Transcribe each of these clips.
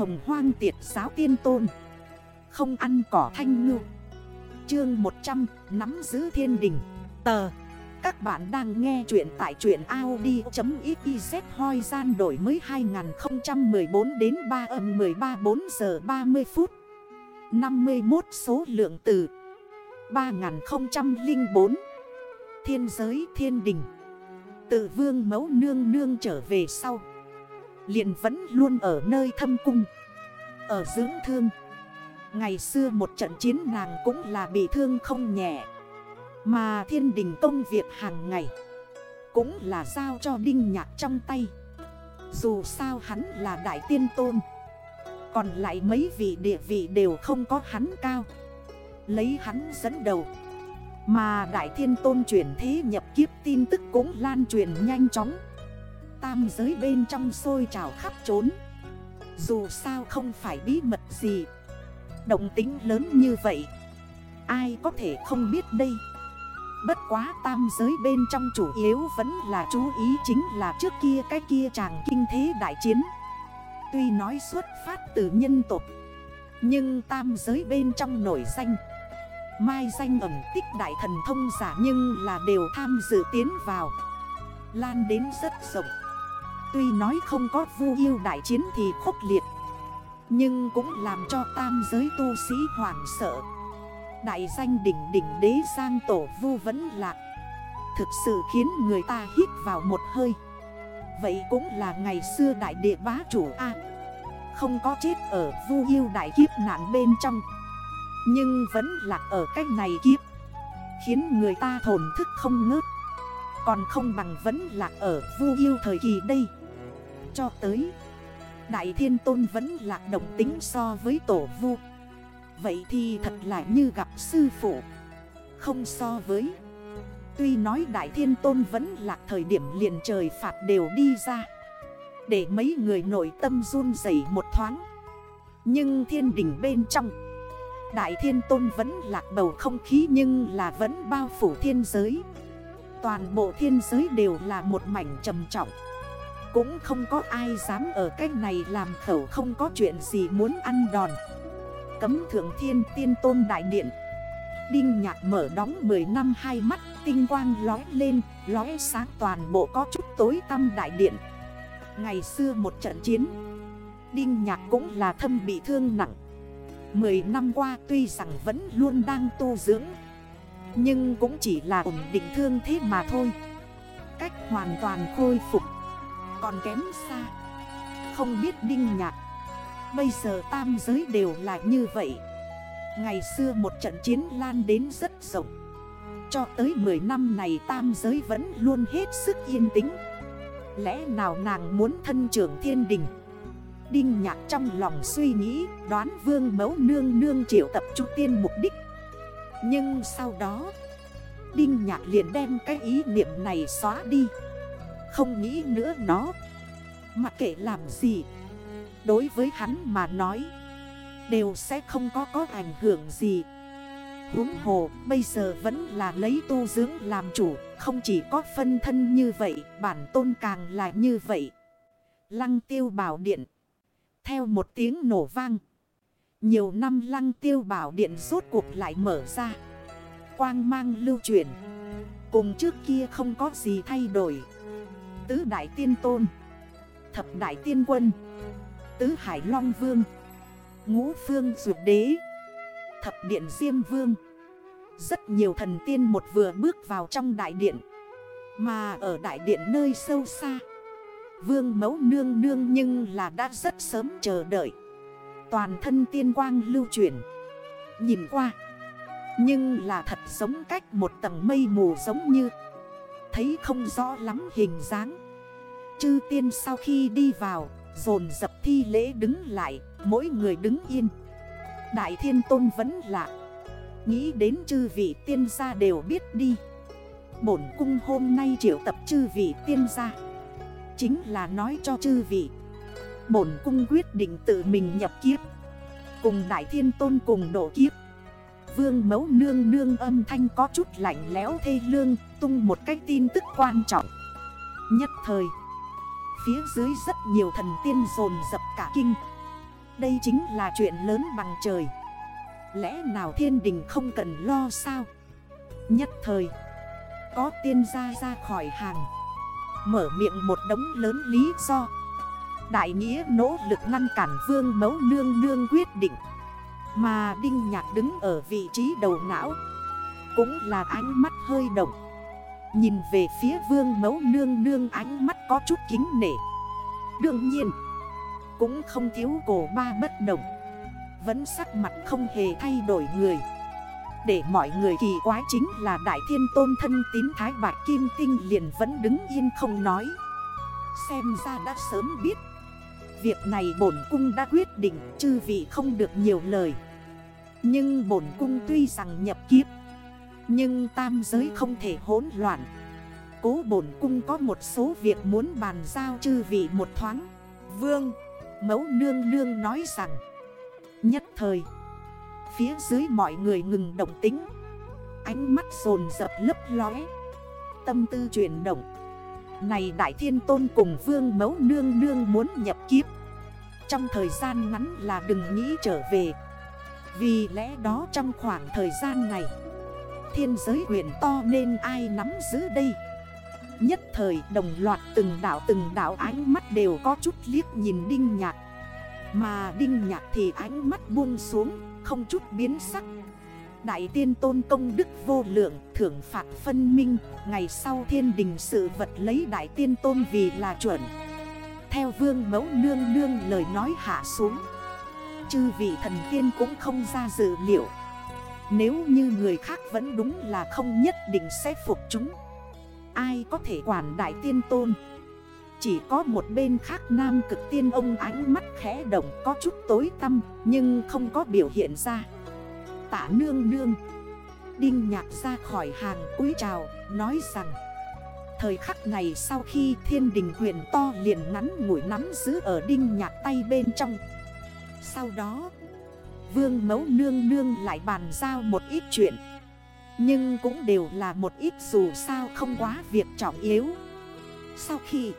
hồng hoang tiệt giáo tiên tôn. Không ăn cỏ thanh ngư. Chương 100 Nắm giữ thiên đình. Tờ. Các bạn đang nghe chuyện tại chuyện Audi.xyz hoi gian đổi mới 2014 đến 3 âm 13 4 giờ 30 phút. 51 số lượng từ 3004 Thiên giới thiên đình. Tự vương mẫu nương nương trở về sau liền vẫn luôn ở nơi thâm cung, Ở dưỡng thương. Ngày xưa một trận chiến nàng cũng là bị thương không nhẹ, Mà thiên đình công việc hàng ngày Cũng là giao cho đinh nhạc trong tay. Dù sao hắn là đại tiên tôn, Còn lại mấy vị địa vị đều không có hắn cao. Lấy hắn dẫn đầu, Mà đại thiên tôn chuyển thế nhập kiếp tin tức cũng lan truyền nhanh chóng. Tam giới bên trong sôi trào khắp trốn. Dù sao không phải bí mật gì. Động tính lớn như vậy, Ai có thể không biết đây? Bất quá tam giới bên trong chủ yếu vẫn là chú ý chính là trước kia cái kia chàng kinh thế đại chiến. Tuy nói xuất phát từ nhân tộc, Nhưng tam giới bên trong nổi danh. Mai danh ẩm tích đại thần thông giả nhưng là đều tham dự tiến vào. Lan đến rất rộng. Tuy nói không có vu yêu đại chiến thì khốc liệt, Nhưng cũng làm cho tam giới tu sĩ hoảng sợ. Đại danh đỉnh đỉnh đế sang tổ vu vẫn lạc. Thực sự khiến người ta hít vào một hơi. Vậy cũng là ngày xưa đại địa bá chủ A. Không có chết ở vu yêu đại kiếp nạn bên trong. Nhưng vẫn lạc ở cách này kiếp. Khiến người ta thổn thức không ngớt. Còn không bằng vẫn lạc ở vu yêu thời kỳ đây cho tới. Đại thiên tôn vẫn lạc động tính so với tổ vu. Vậy thì thật là như gặp sư phụ. Không so với. Tuy nói đại thiên tôn vẫn lạc thời điểm liền trời phạt đều đi ra. Để mấy người nội tâm run dậy một thoáng. Nhưng thiên đỉnh bên trong, Đại thiên tôn vẫn lạc bầu không khí nhưng là vẫn bao phủ thiên giới. Toàn bộ thiên giới đều là một mảnh trầm trọng cũng không có ai dám ở cách này làm khẩu không có chuyện gì muốn ăn đòn. Cấm thượng thiên, tiên tôn đại điện. Đinh nhạc mở đóng 10 năm hai mắt, Tinh quang lói lên, Lói sáng toàn bộ có chút tối tăm đại điện. Ngày xưa một trận chiến, Đinh nhạc cũng là thâm bị thương nặng. 10 năm qua tuy rằng vẫn luôn đang tu dưỡng, Nhưng cũng chỉ là ổn định thương thế mà thôi. Cách hoàn toàn khôi phục còn kém xa. Không biết đinh nhạc, Bây giờ tam giới đều là như vậy. Ngày xưa một trận chiến lan đến rất rộng. Cho tới 10 năm này tam giới vẫn luôn hết sức yên tĩnh. Lẽ nào nàng muốn thân trưởng thiên đình? Đinh nhạc trong lòng suy nghĩ, Đoán vương mẫu nương nương triệu tập trung tiên mục đích. Nhưng sau đó, Đinh nhạc liền đem cái ý niệm này xóa đi không nghĩ nữa nó. Mặc kệ làm gì, Đối với hắn mà nói, Đều sẽ không có có ảnh hưởng gì. Húng hồ, bây giờ vẫn là lấy tu dưỡng làm chủ, Không chỉ có phân thân như vậy, Bản tôn càng là như vậy. Lăng tiêu bảo điện, Theo một tiếng nổ vang. Nhiều năm lăng tiêu bảo điện rốt cuộc lại mở ra. Quang mang lưu chuyển. Cùng trước kia không có gì thay đổi. Tứ Đại Tiên Tôn, Thập Đại Tiên Quân, Tứ Hải Long Vương, Ngũ Phương Dược Đế, Thập Điện Diêm Vương. Rất nhiều thần tiên một vừa bước vào trong đại điện, Mà ở đại điện nơi sâu xa, Vương mẫu nương nương nhưng là đã rất sớm chờ đợi. Toàn thân tiên quang lưu chuyển, Nhìn qua, Nhưng là thật giống cách một tầng mây mù giống như Thấy không rõ lắm hình dáng. Chư tiên sau khi đi vào, Dồn dập thi lễ đứng lại, Mỗi người đứng yên. Đại thiên tôn vẫn lạ. Nghĩ đến chư vị tiên gia đều biết đi. Bổn cung hôm nay triệu tập chư vị tiên gia. Chính là nói cho chư vị. Bổn cung quyết định tự mình nhập kiếp. Cùng đại thiên tôn cùng độ kiếp. Vương mẫu nương nương âm thanh có chút lạnh lẽo thê lương. Tung một cái tin tức quan trọng. Nhất thời, Phía dưới rất nhiều thần tiên dồn dập cả kinh. Đây chính là chuyện lớn bằng trời. Lẽ nào thiên đình không cần lo sao? Nhất thời, Có tiên gia ra khỏi hàng. Mở miệng một đống lớn lý do. Đại nghĩa nỗ lực ngăn cản vương mấu nương nương quyết định. Mà Đinh Nhạc đứng ở vị trí đầu não. Cũng là ánh mắt hơi động. Nhìn về phía vương mấu nương nương ánh mắt có chút kính nể. Đương nhiên, Cũng không thiếu cổ ba bất động. Vẫn sắc mặt không hề thay đổi người. Để mọi người kỳ quái chính là Đại Thiên Tôn thân tín Thái bạc Kim Tinh liền vẫn đứng yên không nói. Xem ra đã sớm biết. Việc này bổn cung đã quyết định, chư vị không được nhiều lời. Nhưng bổn cung tuy rằng nhập kiếp nhưng tam giới không thể hỗn loạn. Cố bổn cung có một số việc muốn bàn giao chư vị một thoáng. Vương, mẫu nương nương nói rằng Nhất thời Phía dưới mọi người ngừng động tính. Ánh mắt dồn dập lấp lóe. Tâm tư chuyển động. Này Đại Thiên Tôn cùng Vương Mẫu Nương Nương muốn nhập kiếp. Trong thời gian ngắn là đừng nghĩ trở về. Vì lẽ đó trong khoảng thời gian này Thiên giới huyện to nên ai nắm giữ đây? Nhất thời, đồng loạt từng đảo từng đảo ánh mắt đều có chút liếc nhìn Đinh Nhạc. Mà Đinh Nhạc thì ánh mắt buông xuống, không chút biến sắc. Đại tiên tôn công đức vô lượng, thưởng phạt phân minh, Ngày sau thiên đình sự vật lấy đại tiên tôn vì là chuẩn. Theo vương mẫu nương nương lời nói hạ xuống. Chư vị thần tiên cũng không ra dự liệu nếu như người khác vẫn đúng là không nhất định sẽ phục chúng. Ai có thể quản đại tiên tôn? Chỉ có một bên khác nam cực tiên ông ánh mắt khẽ động có chút tối tâm Nhưng không có biểu hiện ra. Tả nương nương. Đinh nhạc ra khỏi hàng cúi trào Nói rằng, Thời khắc này sau khi thiên đình quyền to liền ngắn ngủi nắm giữ ở đinh nhạc tay bên trong, Sau đó Vương mẫu nương nương lại bàn giao một ít chuyện Nhưng cũng đều là một ít dù sao không quá việc trọng yếu Sau khi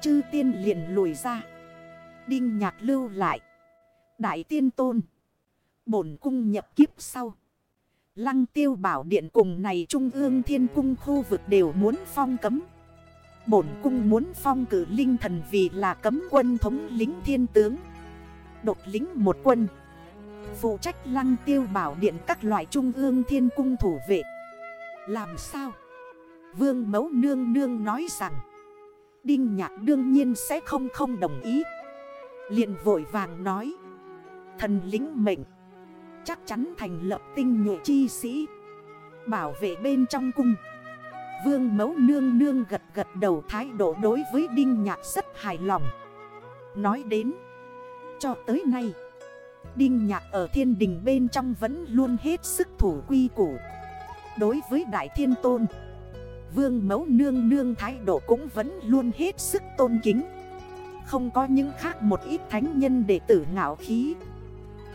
Chư tiên liền lùi ra Đinh nhạc lưu lại Đại tiên tôn Bổn cung nhập kiếp sau. Lăng tiêu bảo điện cùng này trung ương thiên cung khu vực đều muốn phong cấm. Bổn cung muốn phong cử linh thần vì là cấm quân thống lính thiên tướng. Đột lính một quân. Phụ trách lăng tiêu bảo điện các loại trung ương thiên cung thủ vệ. Làm sao? Vương mẫu nương nương nói rằng. Đinh nhạc đương nhiên sẽ không không đồng ý. liền vội vàng nói. Thần lính mệnh. Chắc chắn thành lập tinh nhuệ chi sĩ, Bảo vệ bên trong cung Vương mẫu nương nương gật gật đầu thái độ đối với Đinh Nhạc rất hài lòng Nói đến, Cho tới nay Đinh Nhạc ở thiên đình bên trong vẫn luôn hết sức thủ quy củ. Đối với Đại Thiên Tôn, Vương mẫu nương nương thái độ cũng vẫn luôn hết sức tôn kính. Không có những khác một ít thánh nhân để tử ngạo khí.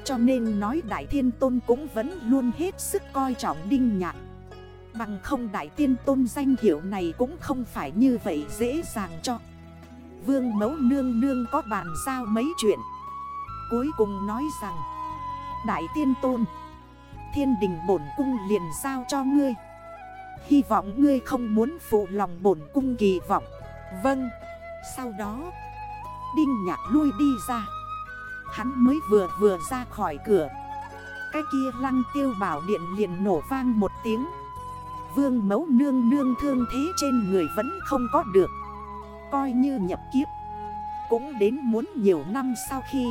Cho nên nói Đại Thiên Tôn cũng vẫn luôn hết sức coi trọng Đinh Nhạc. Bằng không Đại Tiên Tôn danh hiệu này cũng không phải như vậy dễ dàng cho. Vương Mẫu Nương Nương có bàn giao mấy chuyện. Cuối cùng nói rằng, Đại Tiên Tôn, Thiên đình bổn cung liền giao cho ngươi. Hy vọng ngươi không muốn phụ lòng bổn cung kỳ vọng. Vâng. Sau đó, Đinh nhạc lui đi ra. Hắn mới vừa vừa ra khỏi cửa. Cái kia lăng tiêu bảo điện liền nổ vang một tiếng. Vương mẫu nương nương thương thế trên người vẫn không có được. Coi như nhập kiếp, Cũng đến muốn nhiều năm sau khi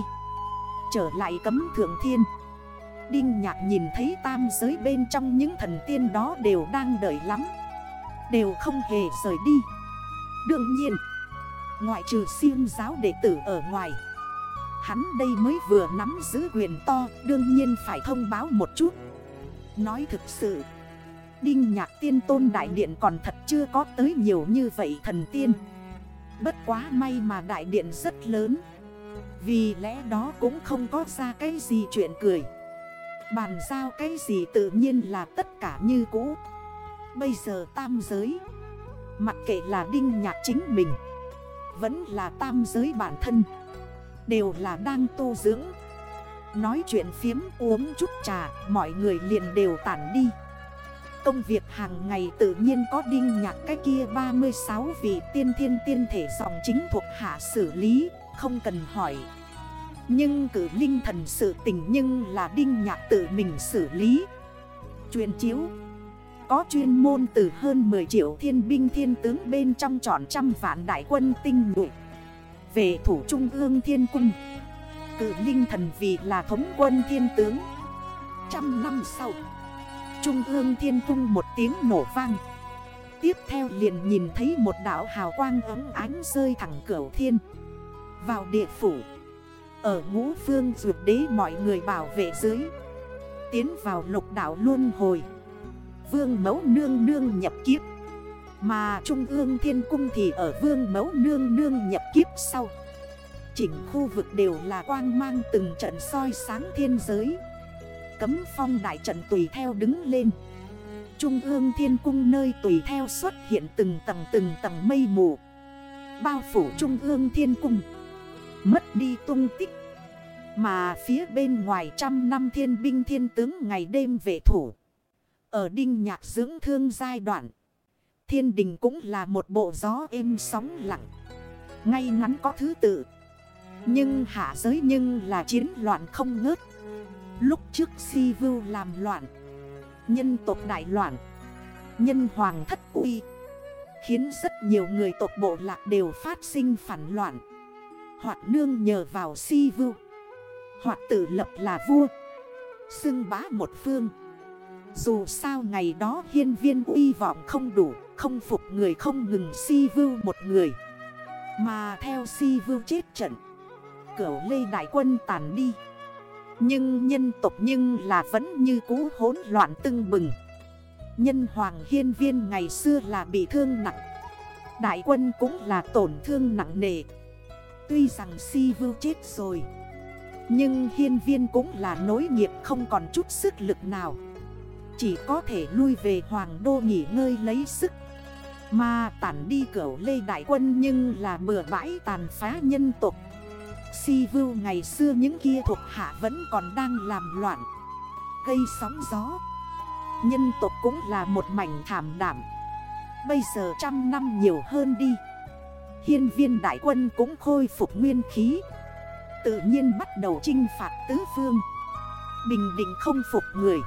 Trở lại cấm thượng thiên. Đinh nhạc nhìn thấy tam giới bên trong những thần tiên đó đều đang đợi lắm. Đều không hề rời đi. Đương nhiên, Ngoại trừ siêng giáo đệ tử ở ngoài, Hắn đây mới vừa nắm giữ quyền to, Đương nhiên phải thông báo một chút. Nói thực sự, Đinh nhạc tiên tôn đại điện còn thật chưa có tới nhiều như vậy thần tiên. Bất quá may mà đại điện rất lớn. Vì lẽ đó cũng không có ra cái gì chuyện cười. Bàn giao cái gì tự nhiên là tất cả như cũ. Bây giờ tam giới, Mặc kệ là đinh nhạc chính mình, Vẫn là tam giới bản thân, Đều là đang tu dưỡng. Nói chuyện phiếm uống chút trà, Mọi người liền đều tản đi. Công việc hàng ngày tự nhiên có đinh nhạc cái kia 36 vị tiên thiên tiên thể dòng chính thuộc hạ xử lý. Không cần hỏi. Nhưng cử linh thần sự tình nhưng là đinh nhạc tự mình xử lý. Truyền chiếu. Có chuyên môn từ hơn 10 triệu thiên binh thiên tướng bên trong trọn trăm vạn đại quân tinh nhuệ. Về thủ trung ương thiên cung. Cử linh thần vì là thống quân thiên tướng. Trăm năm sau, Trung ương thiên cung một tiếng nổ vang. Tiếp theo liền nhìn thấy một đảo hào quang ấm ánh rơi thẳng cửa thiên. Vào địa phủ. Ở ngũ phương dược đế mọi người bảo vệ dưới. Tiến vào lục đảo luân hồi. Vương mẫu nương nương nhập kiếp. Mà Trung ương thiên cung thì ở vương mẫu nương nương nhập kiếp sau. Chỉnh khu vực đều là quang mang từng trận soi sáng thiên giới. Cấm phong đại trận tùy theo đứng lên. Trung ương thiên cung nơi tùy theo xuất hiện từng tầng từng tầng mây mù. Bao phủ trung ương thiên cung. Mất đi tung tích. Mà phía bên ngoài trăm năm thiên binh thiên tướng ngày đêm vệ thủ. Ở đinh nhạc dưỡng thương giai đoạn, Thiên đình cũng là một bộ gió êm sóng lặng. Ngay ngắn có thứ tự. Nhưng hạ giới nhưng là chiến loạn không ngớt. Lúc trước si vưu làm loạn, Nhân tộc đại loạn, Nhân hoàng thất uy, Khiến rất nhiều người tộc bộ lạc đều phát sinh phản loạn. Hoặc nương nhờ vào si vưu Hoặc tự lập là vua. Xưng bá một phương. Dù sao ngày đó hiên viên uy vọng không đủ, Không phục người không ngừng si vưu một người. Mà theo si vưu chết trận, Cửu lê đại quân tàn đi. Nhưng nhân tộc nhưng là vẫn như cũ hỗn loạn tưng bừng. Nhân hoàng hiên viên ngày xưa là bị thương nặng. Đại quân cũng là tổn thương nặng nề. Tuy rằng si vưu chết rồi, Nhưng hiên viên cũng là nối nghiệp không còn chút sức lực nào. Chỉ có thể lui về hoàng đô nghỉ ngơi lấy sức, Mà tản đi cửu lê đại quân nhưng là bừa bãi tàn phá nhân tộc. Si vưu ngày xưa những kia thuộc hạ vẫn còn đang làm loạn, Gây sóng gió. Nhân tộc cũng là một mảnh thảm đảm Bây giờ trăm năm nhiều hơn đi Hiên viên đại quân cũng khôi phục nguyên khí. Tự nhiên bắt đầu chinh phạt tứ phương. Bình định không phục người.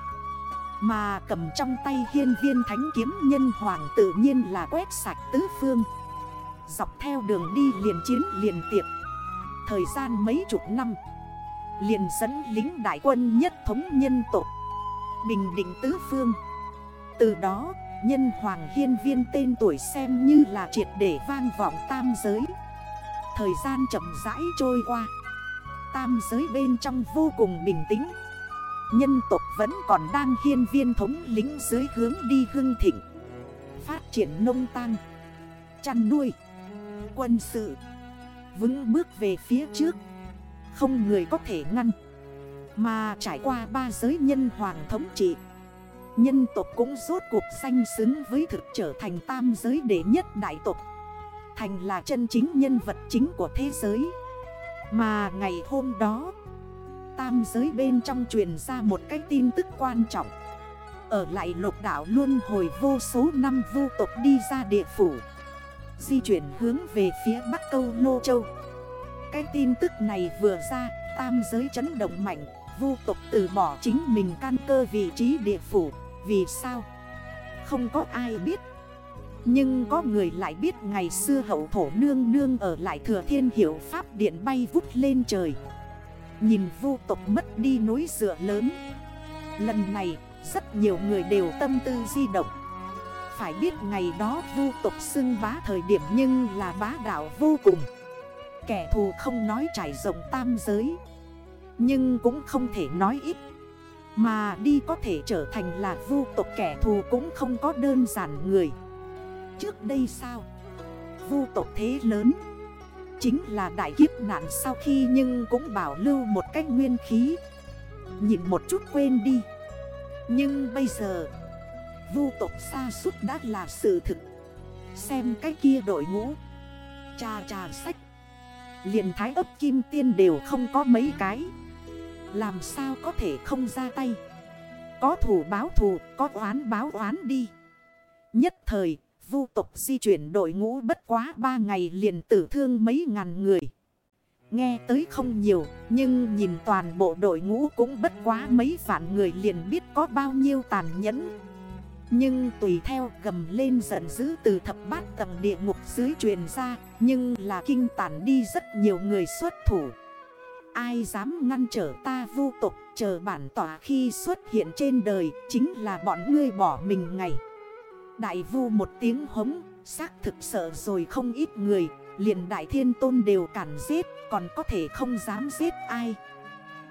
Mà cầm trong tay hiên viên thánh kiếm nhân hoàng tự nhiên là quét sạch tứ phương. Dọc theo đường đi liền chiến liền tiệp. Thời gian mấy chục năm, Liền dẫn lính đại quân nhất thống nhân tộc. Bình định tứ phương. Từ đó nhân hoàng hiên viên tên tuổi xem như là triệt để vang vọng tam giới. Thời gian chậm rãi trôi qua. Tam giới bên trong vô cùng bình tĩnh. Nhân tộc vẫn còn đang hiên viên thống lính dưới hướng đi hưng thịnh. Phát triển nông tăng Chăn nuôi. Quân sự. Vững bước về phía trước. Không người có thể ngăn. Mà trải qua ba giới nhân hoàng thống trị Nhân tộc cũng rốt cuộc sanh xứng với thực trở thành tam giới đệ nhất đại tộc. Thành là chân chính nhân vật chính của thế giới. Mà ngày hôm đó, Tam giới bên trong truyền ra một cái tin tức quan trọng. Ở lại lục đảo luôn hồi vô số năm vô tộc đi ra địa phủ. Di chuyển hướng về phía Bắc Câu Lô Châu. Cái tin tức này vừa ra, Tam giới chấn động mạnh. Vô tục từ bỏ chính mình can cơ vị trí địa phủ. Vì sao? Không có ai biết. Nhưng có người lại biết ngày xưa hậu thổ nương nương ở lại thừa thiên hiệu pháp điện bay vút lên trời. Nhìn vô tộc mất đi núi dựa lớn. Lần này, rất nhiều người đều tâm tư di động. Phải biết ngày đó vu tộc xưng bá thời điểm nhưng là bá đạo vô cùng. Kẻ thù không nói trải rộng tam giới. Nhưng cũng không thể nói ít. Mà đi có thể trở thành là vu tộc kẻ thù cũng không có đơn giản người. Trước đây sao? Vu tộc thế lớn. Chính là đại kiếp nạn sau khi nhưng cũng bảo lưu một cách nguyên khí. Nhìn một chút quên đi. Nhưng bây giờ, Vu tộc xa suốt đã là sự thực. Xem cái kia đội ngũ. Trà trà sách. Liền thái ấp kim tiên đều không có mấy cái. Làm sao có thể không ra tay? Có thủ báo thủ Có oán báo oán đi. Nhất thời, Vu tục di chuyển đội ngũ bất quá 3 ngày liền tử thương mấy ngàn người. Nghe tới không nhiều, Nhưng nhìn toàn bộ đội ngũ cũng bất quá mấy vạn người liền biết có bao nhiêu tàn nhẫn. Nhưng tùy theo gầm lên giận dữ từ thập bát tầng địa ngục dưới truyền ra, Nhưng là kinh tản đi rất nhiều người xuất thủ. Ai dám ngăn trở ta vô tục, chờ bản tỏa khi xuất hiện trên đời, Chính là bọn ngươi bỏ mình ngày Đại vu một tiếng hống, Xác thực sợ rồi không ít người, liền đại thiên tôn đều cản giết, Còn có thể không dám giết ai.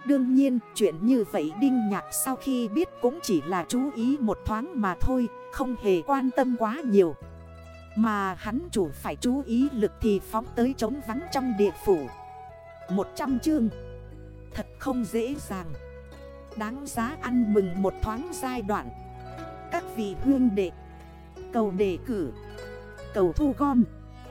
Đương nhiên, chuyện như vậy Đinh Nhạc sau khi biết cũng chỉ là chú ý một thoáng mà thôi, Không hề quan tâm quá nhiều. Mà hắn chủ phải chú ý lực thì phóng tới trống vắng trong địa phủ. 100 chương. Thật không dễ dàng. Đáng giá ăn mừng một thoáng giai đoạn. Các vị hương đệ, Cầu đề cử, Cầu thu gom.